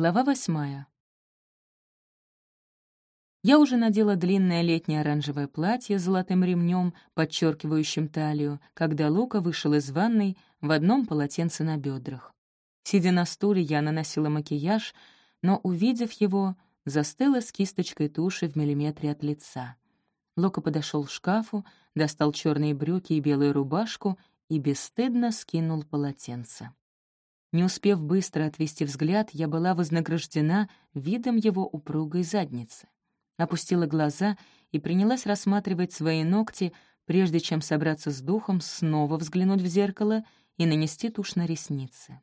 Глава восьмая. Я уже надела длинное летнее оранжевое платье с золотым ремнем, подчеркивающим талию, когда Лука вышел из ванной в одном полотенце на бедрах. Сидя на стуле, я наносила макияж, но, увидев его, застыла с кисточкой туши в миллиметре от лица. Лука подошел к шкафу, достал черные брюки и белую рубашку и бесстыдно скинул полотенце. Не успев быстро отвести взгляд, я была вознаграждена видом его упругой задницы. Опустила глаза и принялась рассматривать свои ногти, прежде чем собраться с духом, снова взглянуть в зеркало и нанести тушь на ресницы.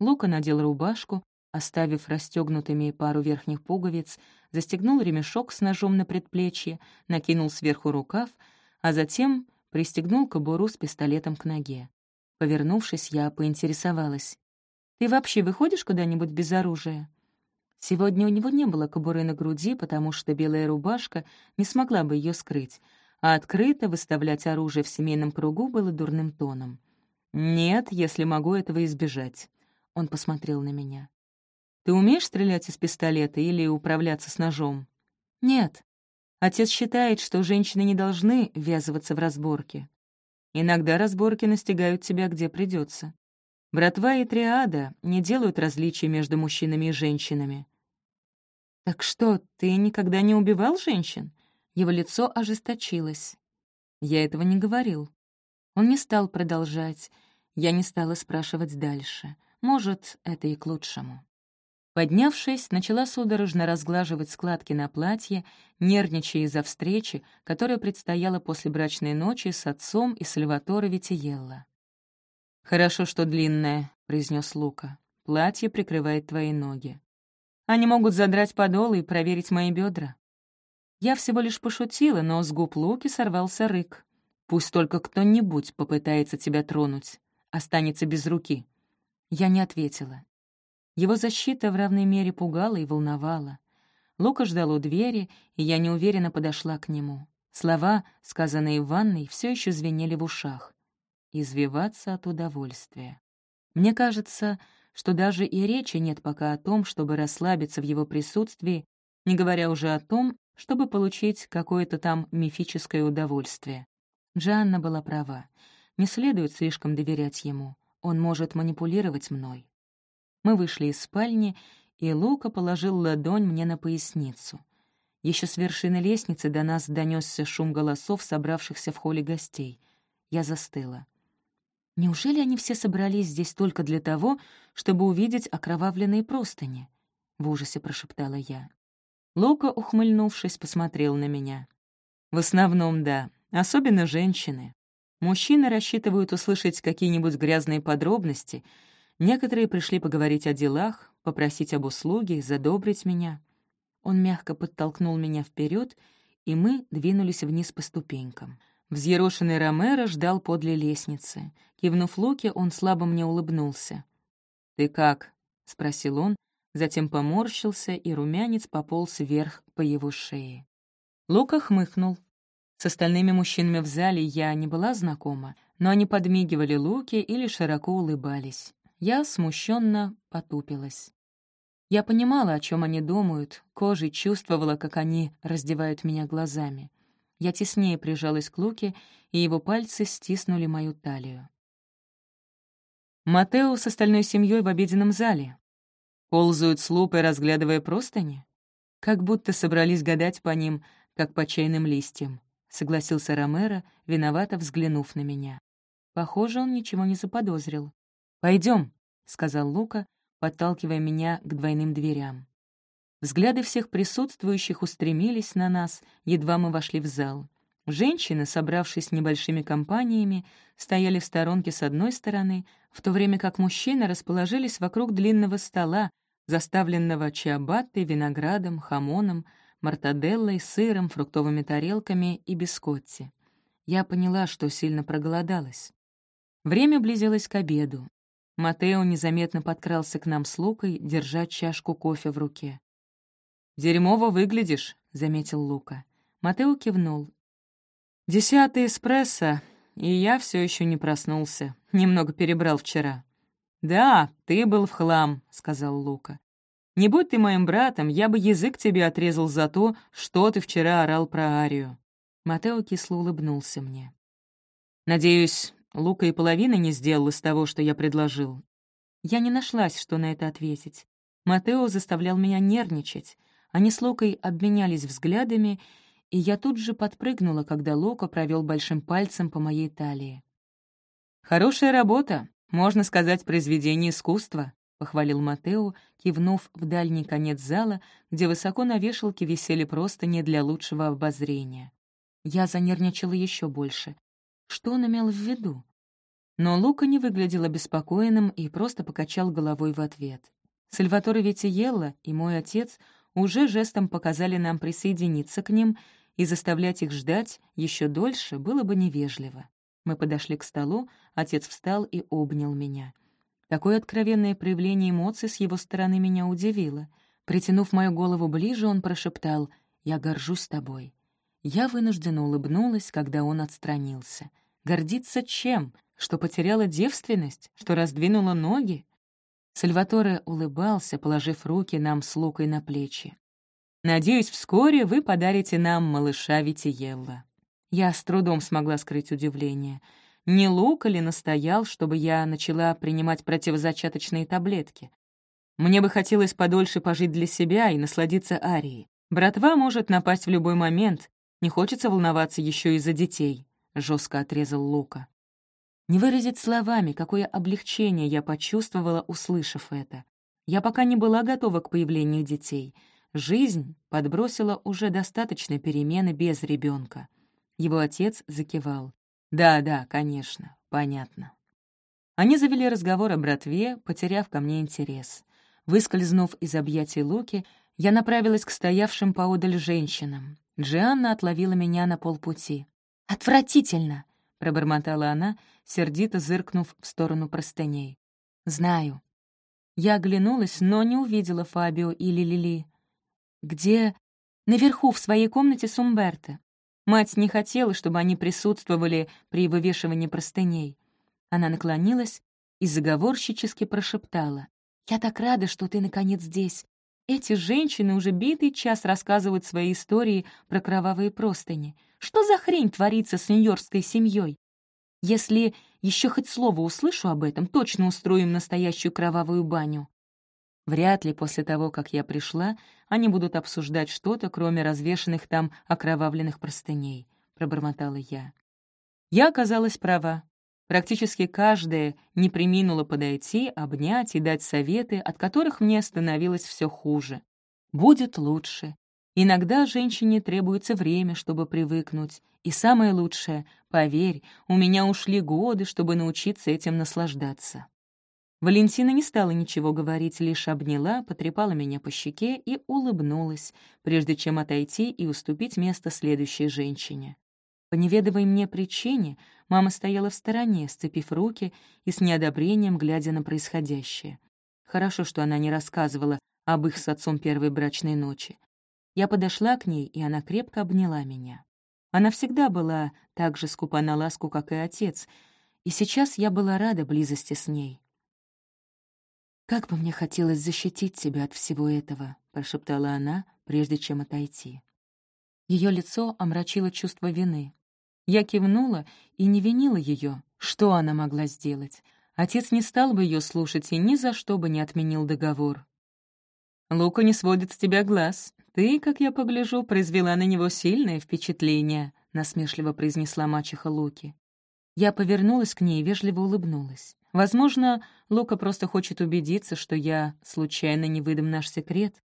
Лука надел рубашку, оставив расстегнутыми пару верхних пуговиц, застегнул ремешок с ножом на предплечье, накинул сверху рукав, а затем пристегнул кобуру с пистолетом к ноге. Повернувшись, я поинтересовалась. «Ты вообще выходишь куда-нибудь без оружия?» Сегодня у него не было кобуры на груди, потому что белая рубашка не смогла бы ее скрыть, а открыто выставлять оружие в семейном кругу было дурным тоном. «Нет, если могу этого избежать». Он посмотрел на меня. «Ты умеешь стрелять из пистолета или управляться с ножом?» «Нет. Отец считает, что женщины не должны ввязываться в разборки. Иногда разборки настигают тебя, где придется. Братва и триада не делают различий между мужчинами и женщинами. «Так что, ты никогда не убивал женщин?» Его лицо ожесточилось. Я этого не говорил. Он не стал продолжать. Я не стала спрашивать дальше. Может, это и к лучшему. Поднявшись, начала судорожно разглаживать складки на платье, нервничая из-за встречи, которая предстояла после брачной ночи с отцом и Сальваторе Витиелло. «Хорошо, что длинное», — произнес Лука. «Платье прикрывает твои ноги. Они могут задрать подол и проверить мои бедра». Я всего лишь пошутила, но с губ Луки сорвался рык. «Пусть только кто-нибудь попытается тебя тронуть. Останется без руки». Я не ответила. Его защита в равной мере пугала и волновала. Лука ждал у двери, и я неуверенно подошла к нему. Слова, сказанные в ванной, все еще звенели в ушах извиваться от удовольствия. Мне кажется, что даже и речи нет пока о том, чтобы расслабиться в его присутствии, не говоря уже о том, чтобы получить какое-то там мифическое удовольствие. Джанна была права. Не следует слишком доверять ему. Он может манипулировать мной. Мы вышли из спальни, и Лука положил ладонь мне на поясницу. Еще с вершины лестницы до нас донесся шум голосов, собравшихся в холле гостей. Я застыла. Неужели они все собрались здесь только для того, чтобы увидеть окровавленные простыни? В ужасе прошептала я. Лука, ухмыльнувшись, посмотрел на меня. В основном, да, особенно женщины. Мужчины рассчитывают услышать какие-нибудь грязные подробности. Некоторые пришли поговорить о делах, попросить об услуге, задобрить меня. Он мягко подтолкнул меня вперед, и мы двинулись вниз по ступенькам. Взъерошенный Ромеро ждал подле лестницы. Кивнув Луке, он слабо мне улыбнулся. «Ты как?» — спросил он, затем поморщился, и румянец пополз вверх по его шее. Лука хмыкнул. С остальными мужчинами в зале я не была знакома, но они подмигивали Луке или широко улыбались. Я смущенно потупилась. Я понимала, о чем они думают, кожей чувствовала, как они раздевают меня глазами. Я теснее прижалась к Луке, и его пальцы стиснули мою талию. Матео с остальной семьей в обеденном зале. Ползают с лупой, разглядывая простыни. Как будто собрались гадать по ним, как по чайным листьям, — согласился Ромеро, виновато взглянув на меня. Похоже, он ничего не заподозрил. Пойдем, сказал Лука, подталкивая меня к двойным дверям. Взгляды всех присутствующих устремились на нас, едва мы вошли в зал. Женщины, собравшись небольшими компаниями, стояли в сторонке с одной стороны, в то время как мужчины расположились вокруг длинного стола, заставленного чиабаттой, виноградом, хамоном, мартаделлой, сыром, фруктовыми тарелками и бискотти. Я поняла, что сильно проголодалась. Время близилось к обеду. Матео незаметно подкрался к нам с Лукой, держа чашку кофе в руке. «Дерьмово выглядишь», — заметил Лука. Матео кивнул. «Десятый эспрессо, и я все еще не проснулся. Немного перебрал вчера». «Да, ты был в хлам», — сказал Лука. Не будь ты моим братом, я бы язык тебе отрезал за то, что ты вчера орал про Арию». Матео кисло улыбнулся мне. «Надеюсь, Лука и половины не сделал из того, что я предложил». Я не нашлась, что на это ответить. Матео заставлял меня нервничать. Они с Лукой обменялись взглядами, и я тут же подпрыгнула, когда Лука провел большим пальцем по моей талии. «Хорошая работа, можно сказать, произведение искусства», — похвалил Матео, кивнув в дальний конец зала, где высоко на вешалке висели просто не для лучшего обозрения. Я занервничала еще больше. Что он имел в виду? Но Лука не выглядел обеспокоенным и просто покачал головой в ответ. Сальваторе Витиелло и мой отец уже жестом показали нам присоединиться к ним, и заставлять их ждать еще дольше было бы невежливо. Мы подошли к столу, отец встал и обнял меня. Такое откровенное проявление эмоций с его стороны меня удивило. Притянув мою голову ближе, он прошептал «Я горжусь тобой». Я вынужденно улыбнулась, когда он отстранился. Гордиться чем? Что потеряла девственность? Что раздвинула ноги? Сальваторе улыбался, положив руки нам с Лукой на плечи. «Надеюсь, вскоре вы подарите нам малыша Витиелла». Я с трудом смогла скрыть удивление. Не Лука ли настоял, чтобы я начала принимать противозачаточные таблетки? Мне бы хотелось подольше пожить для себя и насладиться Арией. Братва может напасть в любой момент. Не хочется волноваться еще из-за детей», — жестко отрезал Лука. Не выразить словами, какое облегчение я почувствовала, услышав это. Я пока не была готова к появлению детей. Жизнь подбросила уже достаточно перемены без ребенка. Его отец закивал. «Да, да, конечно, понятно». Они завели разговор о братве, потеряв ко мне интерес. Выскользнув из объятий Луки, я направилась к стоявшим поодаль женщинам. Джианна отловила меня на полпути. «Отвратительно!» — пробормотала она, сердито зыркнув в сторону простыней. «Знаю». Я оглянулась, но не увидела Фабио или Лили. «Где?» «Наверху, в своей комнате с Умберто. Мать не хотела, чтобы они присутствовали при вывешивании простыней». Она наклонилась и заговорщически прошептала. «Я так рада, что ты, наконец, здесь. Эти женщины уже битый час рассказывают свои истории про кровавые простыни. Что за хрень творится с нью-йоркской семьей? Если еще хоть слово услышу об этом, точно устроим настоящую кровавую баню. Вряд ли после того, как я пришла, они будут обсуждать что-то, кроме развешанных там окровавленных простыней, — пробормотала я. Я оказалась права. Практически каждая не приминула подойти, обнять и дать советы, от которых мне становилось все хуже. Будет лучше. Иногда женщине требуется время, чтобы привыкнуть. И самое лучшее, поверь, у меня ушли годы, чтобы научиться этим наслаждаться. Валентина не стала ничего говорить, лишь обняла, потрепала меня по щеке и улыбнулась, прежде чем отойти и уступить место следующей женщине. По неведовой мне причине мама стояла в стороне, сцепив руки и с неодобрением глядя на происходящее. Хорошо, что она не рассказывала об их с отцом первой брачной ночи. Я подошла к ней, и она крепко обняла меня. Она всегда была так же скупа на ласку, как и отец, и сейчас я была рада близости с ней. «Как бы мне хотелось защитить тебя от всего этого», — прошептала она, прежде чем отойти. Ее лицо омрачило чувство вины. Я кивнула и не винила ее. Что она могла сделать? Отец не стал бы ее слушать и ни за что бы не отменил договор. «Лука не сводит с тебя глаз. Ты, как я погляжу, произвела на него сильное впечатление», — насмешливо произнесла мачеха Луки. Я повернулась к ней и вежливо улыбнулась. Возможно, Лука просто хочет убедиться, что я случайно не выдам наш секрет.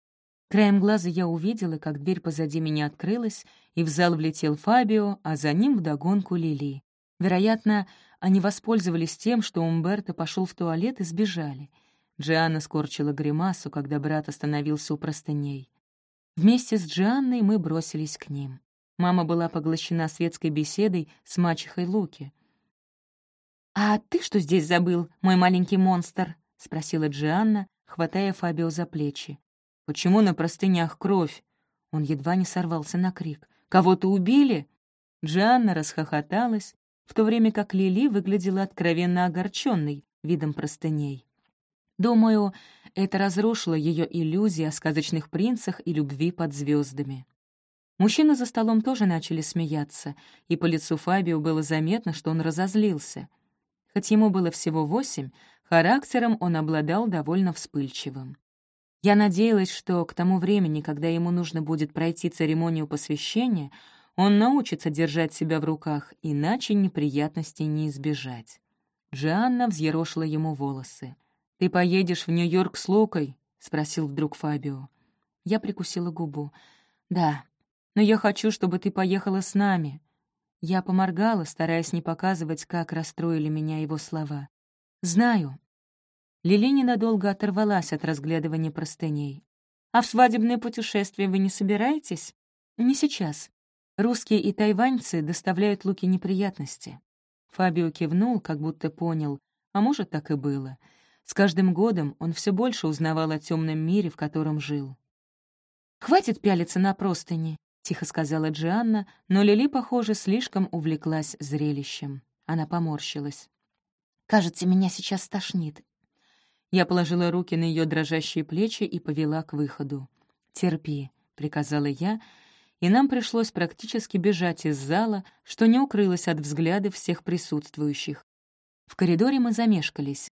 Краем глаза я увидела, как дверь позади меня открылась, и в зал влетел Фабио, а за ним вдогонку Лили. Вероятно, они воспользовались тем, что Умберто пошел в туалет и сбежали. Джианна скорчила гримасу, когда брат остановился у простыней. Вместе с Джианной мы бросились к ним. Мама была поглощена светской беседой с мачехой Луки. «А ты что здесь забыл, мой маленький монстр?» — спросила Джианна, хватая Фабио за плечи. Почему на простынях кровь? Он едва не сорвался на крик. «Кого-то убили?» Джианна расхохоталась, в то время как Лили выглядела откровенно огорченной видом простыней. Думаю, Это разрушило ее иллюзии о сказочных принцах и любви под звездами. Мужчины за столом тоже начали смеяться, и по лицу Фабио было заметно, что он разозлился. Хоть ему было всего восемь, характером он обладал довольно вспыльчивым. Я надеялась, что к тому времени, когда ему нужно будет пройти церемонию посвящения, он научится держать себя в руках, иначе неприятностей не избежать. Джианна взъерошила ему волосы. «Ты поедешь в Нью-Йорк с Лукой?» — спросил вдруг Фабио. Я прикусила губу. «Да, но я хочу, чтобы ты поехала с нами». Я поморгала, стараясь не показывать, как расстроили меня его слова. «Знаю». Лили ненадолго оторвалась от разглядывания простыней. «А в свадебное путешествие вы не собираетесь?» «Не сейчас. Русские и тайваньцы доставляют Луке неприятности». Фабио кивнул, как будто понял, а может, так и было. С каждым годом он все больше узнавал о темном мире, в котором жил. «Хватит пялиться на простыни», — тихо сказала Джианна, но Лили, похоже, слишком увлеклась зрелищем. Она поморщилась. «Кажется, меня сейчас стошнит». Я положила руки на ее дрожащие плечи и повела к выходу. «Терпи», — приказала я, и нам пришлось практически бежать из зала, что не укрылось от взгляда всех присутствующих. В коридоре мы замешкались.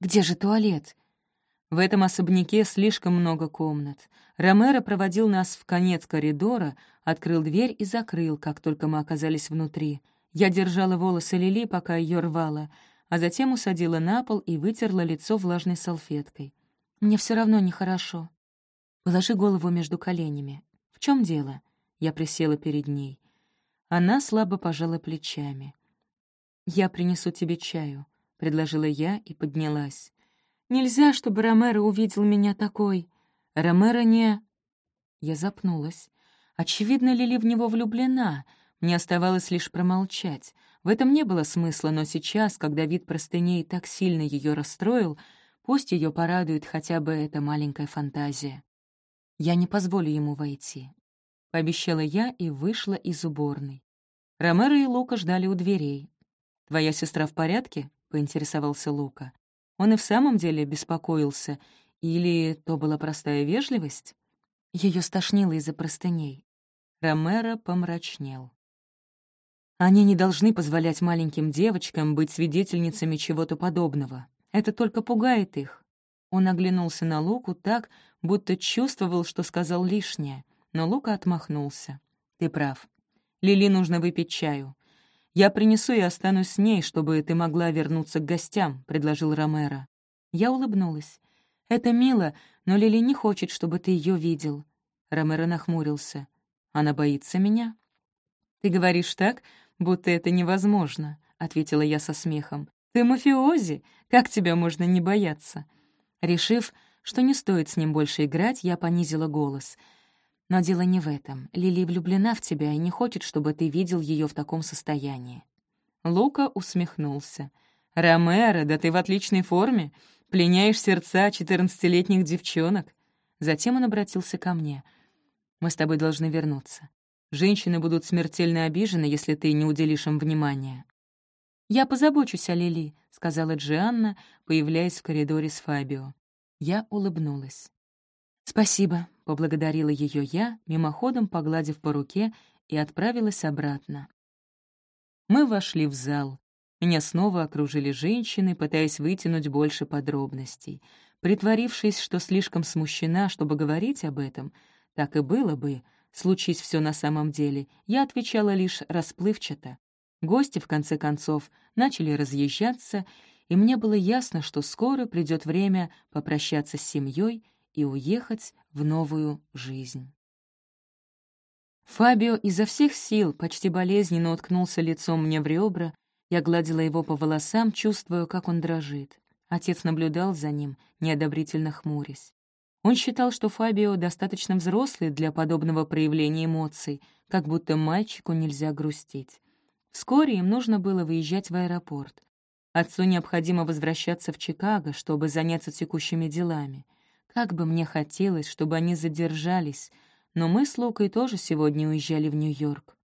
«Где же туалет?» В этом особняке слишком много комнат. Ромеро проводил нас в конец коридора, открыл дверь и закрыл, как только мы оказались внутри. Я держала волосы Лили, пока ее рвала, а затем усадила на пол и вытерла лицо влажной салфеткой. «Мне все равно нехорошо». «Положи голову между коленями. В чем дело?» Я присела перед ней. Она слабо пожала плечами. «Я принесу тебе чаю», — предложила я и поднялась. Нельзя, чтобы Ромеро увидел меня такой. Ромеро не...» Я запнулась. Очевидно, Лили в него влюблена. Мне оставалось лишь промолчать. В этом не было смысла, но сейчас, когда вид простыней так сильно ее расстроил, пусть ее порадует хотя бы эта маленькая фантазия. Я не позволю ему войти. Пообещала я и вышла из уборной. Ромеро и Лука ждали у дверей. «Твоя сестра в порядке?» — поинтересовался Лука. Он и в самом деле беспокоился. Или то была простая вежливость? Ее стошнило из-за простыней. Ромеро помрачнел. Они не должны позволять маленьким девочкам быть свидетельницами чего-то подобного. Это только пугает их. Он оглянулся на Луку так, будто чувствовал, что сказал лишнее, но Лука отмахнулся. «Ты прав. Лили нужно выпить чаю. «Я принесу и останусь с ней, чтобы ты могла вернуться к гостям», — предложил Ромеро. Я улыбнулась. «Это мило, но Лили не хочет, чтобы ты ее видел». Ромеро нахмурился. «Она боится меня?» «Ты говоришь так, будто это невозможно», — ответила я со смехом. «Ты мафиози, как тебя можно не бояться?» Решив, что не стоит с ним больше играть, я понизила голос — но дело не в этом. Лили влюблена в тебя и не хочет, чтобы ты видел ее в таком состоянии». Лука усмехнулся. «Ромеро, да ты в отличной форме. Пленяешь сердца четырнадцатилетних девчонок». Затем он обратился ко мне. «Мы с тобой должны вернуться. Женщины будут смертельно обижены, если ты не уделишь им внимания». «Я позабочусь о Лили», — сказала Джианна, появляясь в коридоре с Фабио. Я улыбнулась. «Спасибо», — поблагодарила ее я, мимоходом погладив по руке, и отправилась обратно. Мы вошли в зал. Меня снова окружили женщины, пытаясь вытянуть больше подробностей. Притворившись, что слишком смущена, чтобы говорить об этом, так и было бы, случись все на самом деле, я отвечала лишь расплывчато. Гости, в конце концов, начали разъезжаться, и мне было ясно, что скоро придет время попрощаться с семьей и уехать в новую жизнь. Фабио изо всех сил, почти болезненно уткнулся лицом мне в ребра, я гладила его по волосам, чувствуя, как он дрожит. Отец наблюдал за ним, неодобрительно хмурясь. Он считал, что Фабио достаточно взрослый для подобного проявления эмоций, как будто мальчику нельзя грустить. Вскоре им нужно было выезжать в аэропорт. Отцу необходимо возвращаться в Чикаго, чтобы заняться текущими делами — как бы мне хотелось, чтобы они задержались, но мы с Лукой тоже сегодня уезжали в Нью-Йорк.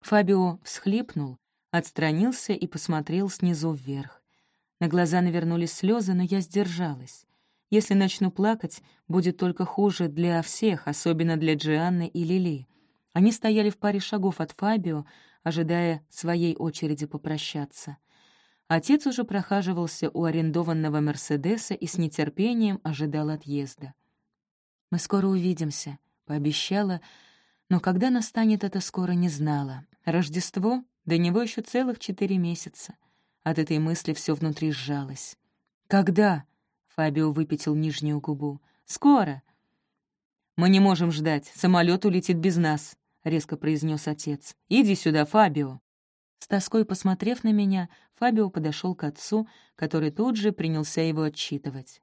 Фабио всхлипнул, отстранился и посмотрел снизу вверх. На глаза навернулись слезы, но я сдержалась. Если начну плакать, будет только хуже для всех, особенно для Джианны и Лили. Они стояли в паре шагов от Фабио, ожидая своей очереди попрощаться. Отец уже прохаживался у арендованного «Мерседеса» и с нетерпением ожидал отъезда. «Мы скоро увидимся», — пообещала, но когда настанет это скоро не знала. Рождество? До него еще целых четыре месяца. От этой мысли все внутри сжалось. «Когда?» Фабио выпятил нижнюю губу. «Скоро!» «Мы не можем ждать, самолет улетит без нас», — резко произнес отец. «Иди сюда, Фабио». С тоской посмотрев на меня, Фабио подошел к отцу, который тут же принялся его отчитывать.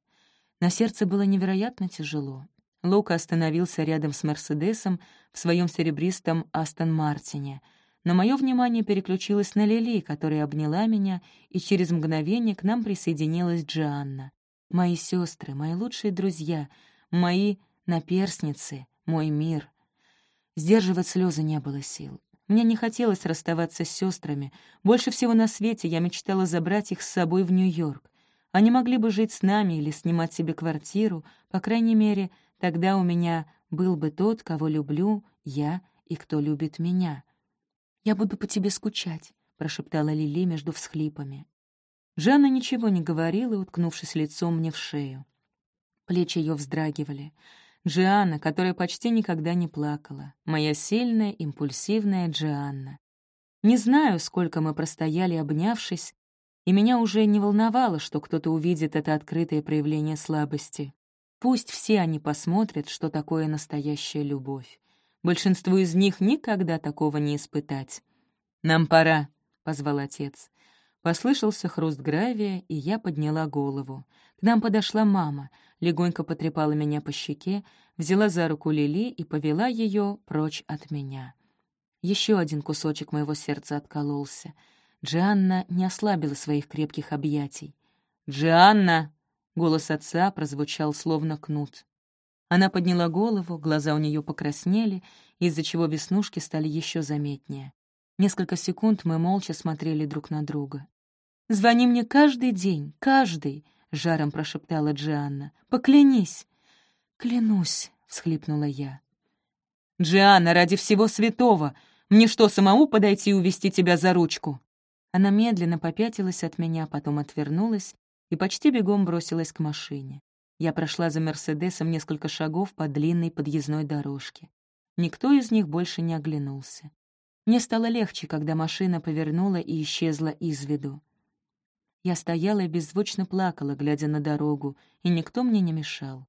На сердце было невероятно тяжело. Лука остановился рядом с Мерседесом в своем серебристом Астон Мартине, но мое внимание переключилось на Лили, которая обняла меня, и через мгновение к нам присоединилась Джианна. Мои сестры, мои лучшие друзья, мои наперсницы, мой мир. Сдерживать слезы не было сил. Мне не хотелось расставаться с сестрами. Больше всего на свете я мечтала забрать их с собой в Нью-Йорк. Они могли бы жить с нами или снимать себе квартиру. По крайней мере, тогда у меня был бы тот, кого люблю я и кто любит меня. «Я буду по тебе скучать», — прошептала Лили между всхлипами. Жанна ничего не говорила, уткнувшись лицом мне в шею. Плечи ее вздрагивали. Джианна, которая почти никогда не плакала. Моя сильная, импульсивная Джианна. Не знаю, сколько мы простояли, обнявшись, и меня уже не волновало, что кто-то увидит это открытое проявление слабости. Пусть все они посмотрят, что такое настоящая любовь. Большинству из них никогда такого не испытать. «Нам пора», — позвал отец. Послышался хруст гравия, и я подняла голову. Нам подошла мама, легонько потрепала меня по щеке, взяла за руку Лили и повела ее прочь от меня. Еще один кусочек моего сердца откололся. Джианна не ослабила своих крепких объятий. «Джианна!» — голос отца прозвучал словно кнут. Она подняла голову, глаза у нее покраснели, из-за чего веснушки стали еще заметнее. Несколько секунд мы молча смотрели друг на друга. Звони мне каждый день, каждый!» — жаром прошептала Джианна. «Поклянись!» «Клянусь!» — всхлипнула я. «Джианна, ради всего святого! Мне что, самому подойти и увести тебя за ручку?» Она медленно попятилась от меня, потом отвернулась и почти бегом бросилась к машине. Я прошла за Мерседесом несколько шагов по длинной подъездной дорожке. Никто из них больше не оглянулся. Мне стало легче, когда машина повернула и исчезла из виду. Я стояла и беззвучно плакала, глядя на дорогу, и никто мне не мешал.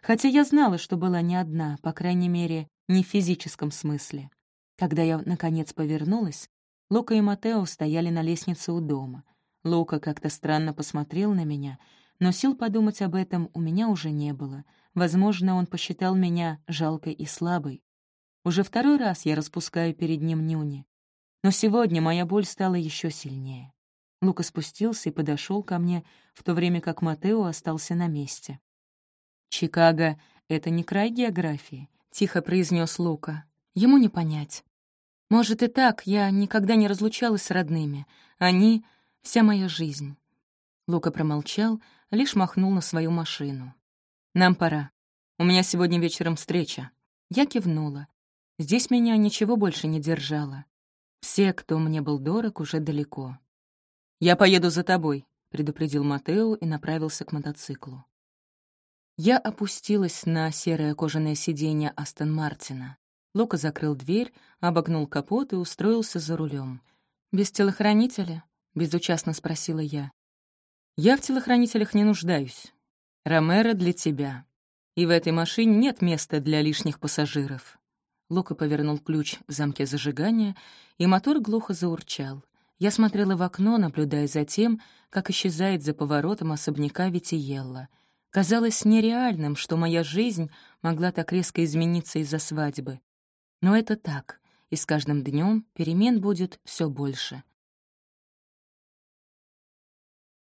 Хотя я знала, что была не одна, по крайней мере, не в физическом смысле. Когда я, наконец, повернулась, Лука и Матео стояли на лестнице у дома. Лука как-то странно посмотрел на меня, но сил подумать об этом у меня уже не было. Возможно, он посчитал меня жалкой и слабой. Уже второй раз я распускаю перед ним нюни. Но сегодня моя боль стала еще сильнее. Лука спустился и подошел ко мне, в то время как Матео остался на месте. «Чикаго — это не край географии», — тихо произнес Лука. «Ему не понять. Может, и так, я никогда не разлучалась с родными. Они — вся моя жизнь». Лука промолчал, лишь махнул на свою машину. «Нам пора. У меня сегодня вечером встреча». Я кивнула. Здесь меня ничего больше не держало. Все, кто мне был дорог, уже далеко. «Я поеду за тобой», — предупредил Матео и направился к мотоциклу. Я опустилась на серое кожаное сиденье Астон Мартина. Лука закрыл дверь, обогнул капот и устроился за рулем. «Без телохранителя?» — безучастно спросила я. «Я в телохранителях не нуждаюсь. Ромеро для тебя. И в этой машине нет места для лишних пассажиров». Лука повернул ключ в замке зажигания, и мотор глухо заурчал. Я смотрела в окно, наблюдая за тем, как исчезает за поворотом особняка Витиелла. Казалось нереальным, что моя жизнь могла так резко измениться из-за свадьбы. Но это так, и с каждым днем перемен будет все больше.